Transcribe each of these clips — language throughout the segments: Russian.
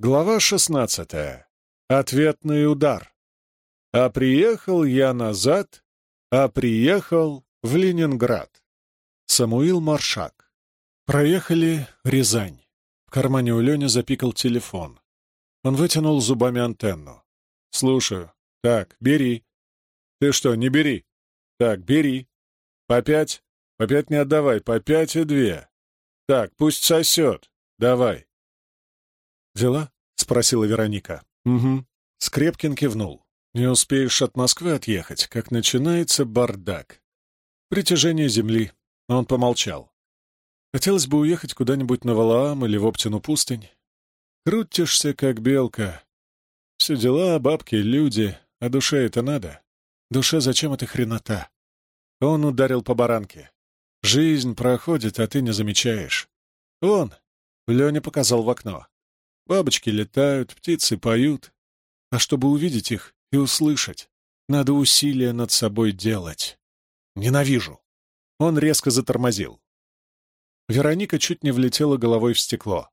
Глава шестнадцатая. Ответный удар. А приехал я назад, а приехал в Ленинград. Самуил Маршак. Проехали Рязань. В кармане у Лени запикал телефон. Он вытянул зубами антенну. «Слушаю. Так, бери». «Ты что, не бери?» «Так, бери. По пять. По пять не отдавай. По пять и две. Так, пусть сосет. Давай». «Дела?» — спросила Вероника. «Угу». Скрепкин кивнул. «Не успеешь от Москвы отъехать, как начинается бардак. Притяжение земли». Он помолчал. «Хотелось бы уехать куда-нибудь на Валаам или в Оптину пустынь. Крутишься, как белка. Все дела, бабки, люди, а душе это надо. Душе зачем эта хренота?» Он ударил по баранке. «Жизнь проходит, а ты не замечаешь. Вон!» — Леня показал в окно. Бабочки летают, птицы поют. А чтобы увидеть их и услышать, надо усилия над собой делать. Ненавижу. Он резко затормозил. Вероника чуть не влетела головой в стекло.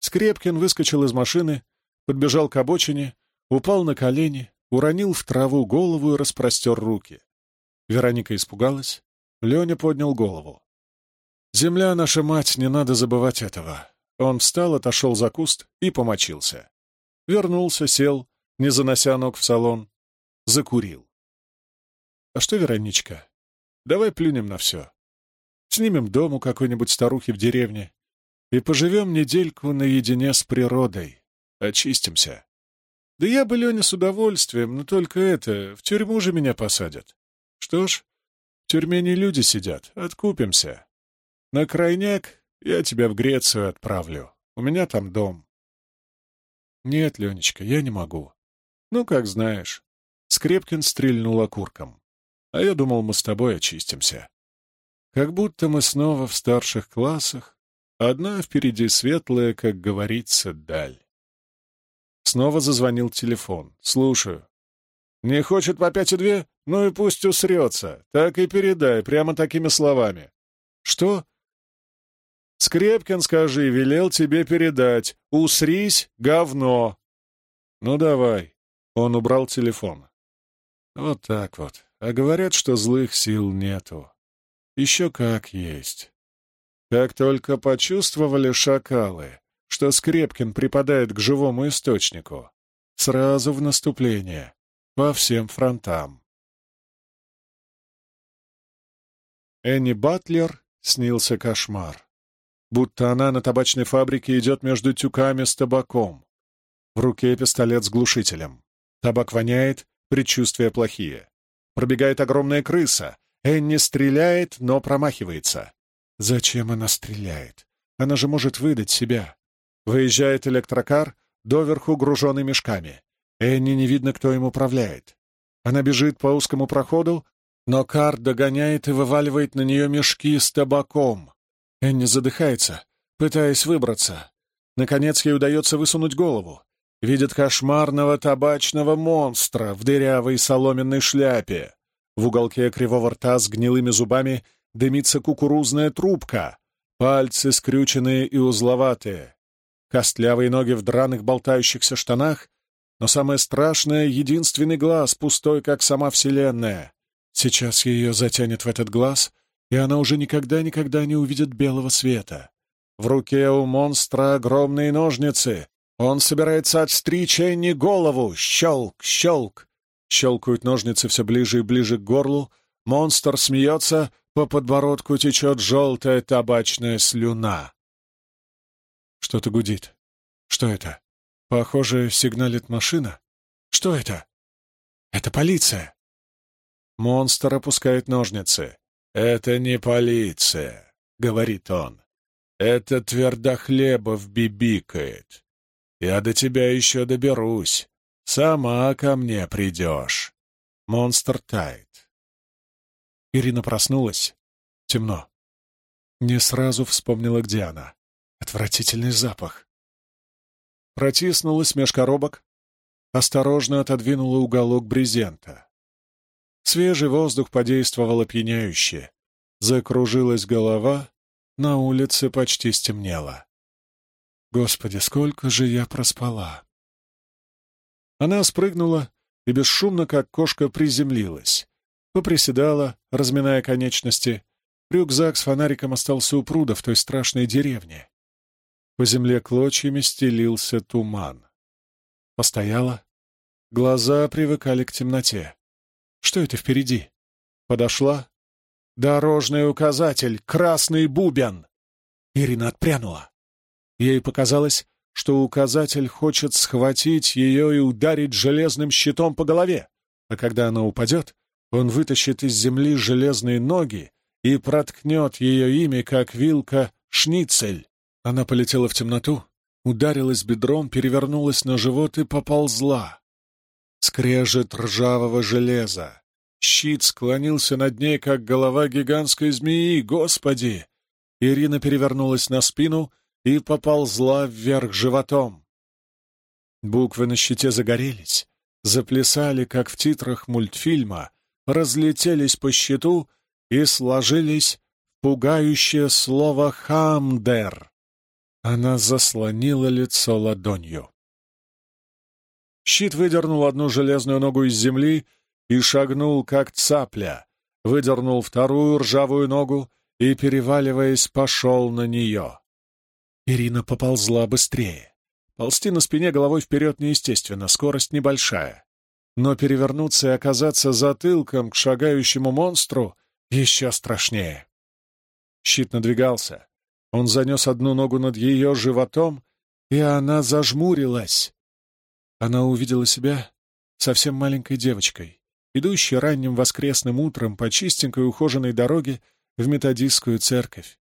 Скрепкин выскочил из машины, подбежал к обочине, упал на колени, уронил в траву голову и распростер руки. Вероника испугалась. Леня поднял голову. «Земля наша мать, не надо забывать этого. Он встал, отошел за куст и помочился. Вернулся, сел, не занося ног в салон. Закурил. «А что, Вероничка, давай плюнем на все. Снимем дом у какой-нибудь старухи в деревне и поживем недельку наедине с природой. Очистимся. Да я бы, Леня, с удовольствием, но только это, в тюрьму же меня посадят. Что ж, в тюрьме не люди сидят, откупимся. На крайняк я тебя в Грецию отправлю. У меня там дом. Нет, Ленечка, я не могу. Ну, как знаешь. Скрепкин стрельнул окурком. А я думал, мы с тобой очистимся. Как будто мы снова в старших классах, одна впереди светлая, как говорится, даль. Снова зазвонил телефон. Слушаю. Не хочет по пять и две? Ну и пусть усрется. Так и передай, прямо такими словами. Что? Скрепкин, скажи, велел тебе передать. Усрись, говно. Ну, давай. Он убрал телефон. Вот так вот. А говорят, что злых сил нету. Еще как есть. Как только почувствовали шакалы, что Скрепкин припадает к живому источнику, сразу в наступление, по всем фронтам. Энни Батлер снился кошмар будто она на табачной фабрике идет между тюками с табаком. В руке пистолет с глушителем. Табак воняет, предчувствия плохие. Пробегает огромная крыса. Энни стреляет, но промахивается. Зачем она стреляет? Она же может выдать себя. Выезжает электрокар, доверху груженный мешками. Энни не видно, кто им управляет. Она бежит по узкому проходу, но кар догоняет и вываливает на нее мешки с табаком. Энни задыхается, пытаясь выбраться. Наконец ей удается высунуть голову. Видит кошмарного табачного монстра в дырявой соломенной шляпе. В уголке кривого рта с гнилыми зубами дымится кукурузная трубка. Пальцы скрюченные и узловатые. Костлявые ноги в драных болтающихся штанах. Но самое страшное — единственный глаз, пустой, как сама Вселенная. Сейчас ее затянет в этот глаз — и она уже никогда-никогда не увидит белого света. В руке у монстра огромные ножницы. Он собирается отстричь Энни голову. Щелк, щелк. Щелкают ножницы все ближе и ближе к горлу. Монстр смеется, по подбородку течет желтая табачная слюна. Что-то гудит. Что это? Похоже, сигналит машина. Что это? Это полиция. Монстр опускает ножницы. «Это не полиция», — говорит он. «Это Твердохлебов бибикает. Я до тебя еще доберусь. Сама ко мне придешь». Монстр тает. Ирина проснулась. Темно. Не сразу вспомнила, где она. Отвратительный запах. Протиснулась меж коробок, осторожно отодвинула уголок брезента. Свежий воздух подействовал опьяняюще. Закружилась голова, на улице почти стемнело. Господи, сколько же я проспала! Она спрыгнула и бесшумно, как кошка, приземлилась. Поприседала, разминая конечности. Рюкзак с фонариком остался у пруда в той страшной деревне. По земле клочьями стелился туман. Постояла. Глаза привыкали к темноте. Что это впереди? Подошла. Дорожный указатель, красный бубен. Ирина отпрянула. Ей показалось, что указатель хочет схватить ее и ударить железным щитом по голове, а когда она упадет, он вытащит из земли железные ноги и проткнет ее ими, как вилка, шницель. Она полетела в темноту, ударилась бедром, перевернулась на живот и поползла. Скрежет ржавого железа. Щит склонился над ней, как голова гигантской змеи. Господи! Ирина перевернулась на спину — и поползла вверх животом. Буквы на щите загорелись, заплясали, как в титрах мультфильма, разлетелись по щиту и сложились в пугающее слово «Хамдер». Она заслонила лицо ладонью. Щит выдернул одну железную ногу из земли и шагнул, как цапля, выдернул вторую ржавую ногу и, переваливаясь, пошел на нее. Ирина поползла быстрее. Ползти на спине головой вперед неестественно, скорость небольшая. Но перевернуться и оказаться затылком к шагающему монстру еще страшнее. Щит надвигался. Он занес одну ногу над ее животом, и она зажмурилась. Она увидела себя совсем маленькой девочкой, идущей ранним воскресным утром по чистенькой ухоженной дороге в методистскую церковь.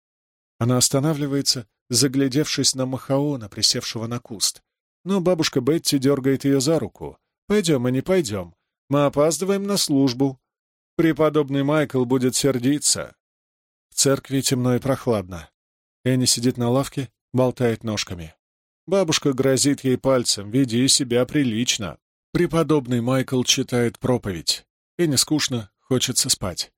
Она останавливается, заглядевшись на Махаона, присевшего на куст. Но бабушка Бетти дергает ее за руку. «Пойдем, а не пойдем. Мы опаздываем на службу. Преподобный Майкл будет сердиться». В церкви темно и прохладно. Энни сидит на лавке, болтает ножками. Бабушка грозит ей пальцем, веди себя прилично. Преподобный Майкл читает проповедь. Энни скучно, хочется спать.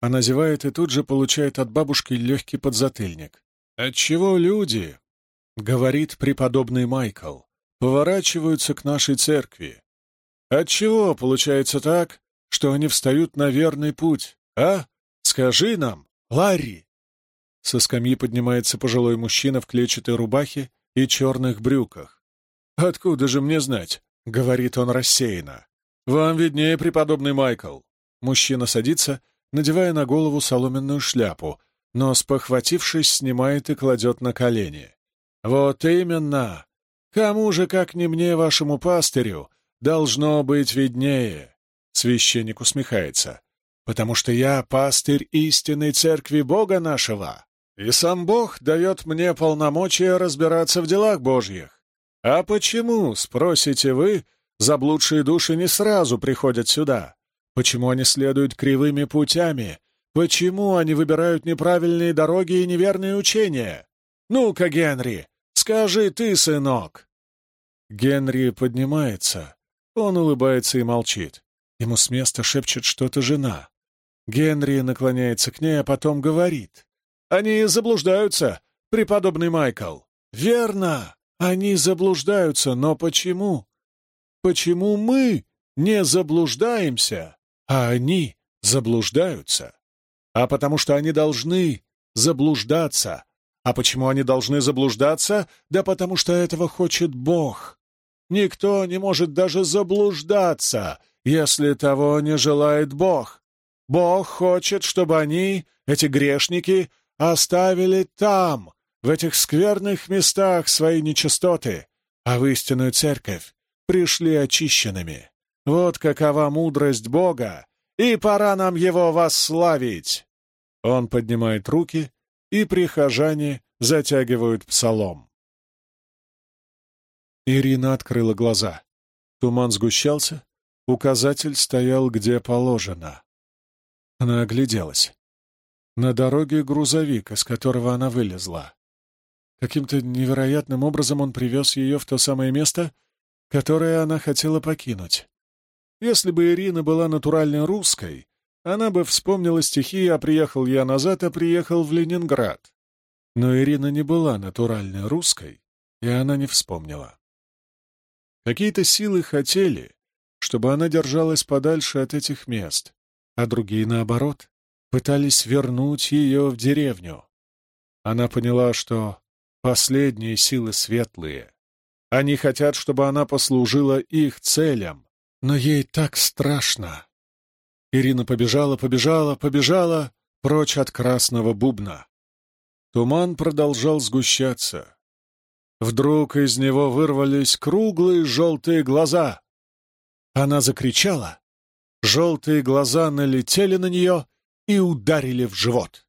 Она зевает и тут же получает от бабушки легкий подзатыльник. «Отчего люди, — говорит преподобный Майкл, — поворачиваются к нашей церкви? Отчего получается так, что они встают на верный путь, а? Скажи нам, Ларри!» Со скамьи поднимается пожилой мужчина в клетчатой рубахе и черных брюках. «Откуда же мне знать?» — говорит он рассеянно. «Вам виднее, преподобный Майкл». Мужчина садится, надевая на голову соломенную шляпу, но, спохватившись, снимает и кладет на колени. «Вот именно! Кому же, как не мне, вашему пастырю, должно быть виднее?» Священник усмехается. «Потому что я пастырь истинной церкви Бога нашего, и сам Бог дает мне полномочия разбираться в делах Божьих. А почему, спросите вы, заблудшие души не сразу приходят сюда? Почему они следуют кривыми путями, Почему они выбирают неправильные дороги и неверные учения? Ну-ка, Генри, скажи ты, сынок!» Генри поднимается. Он улыбается и молчит. Ему с места шепчет что-то жена. Генри наклоняется к ней, а потом говорит. «Они заблуждаются, преподобный Майкл». «Верно, они заблуждаются, но почему? Почему мы не заблуждаемся, а они заблуждаются?» а потому что они должны заблуждаться. А почему они должны заблуждаться? Да потому что этого хочет Бог. Никто не может даже заблуждаться, если того не желает Бог. Бог хочет, чтобы они, эти грешники, оставили там, в этих скверных местах свои нечистоты, а в истинную церковь пришли очищенными. Вот какова мудрость Бога, и пора нам его восславить!» Он поднимает руки, и прихожане затягивают псалом. Ирина открыла глаза. Туман сгущался, указатель стоял где положено. Она огляделась. На дороге грузовик, из которого она вылезла. Каким-то невероятным образом он привез ее в то самое место, которое она хотела покинуть. Если бы Ирина была натуральной русской, она бы вспомнила стихи «А приехал я назад, а приехал в Ленинград». Но Ирина не была натуральной русской, и она не вспомнила. Какие-то силы хотели, чтобы она держалась подальше от этих мест, а другие, наоборот, пытались вернуть ее в деревню. Она поняла, что последние силы светлые. Они хотят, чтобы она послужила их целям, но ей так страшно. Ирина побежала, побежала, побежала прочь от красного бубна. Туман продолжал сгущаться. Вдруг из него вырвались круглые желтые глаза. Она закричала. Желтые глаза налетели на нее и ударили в живот.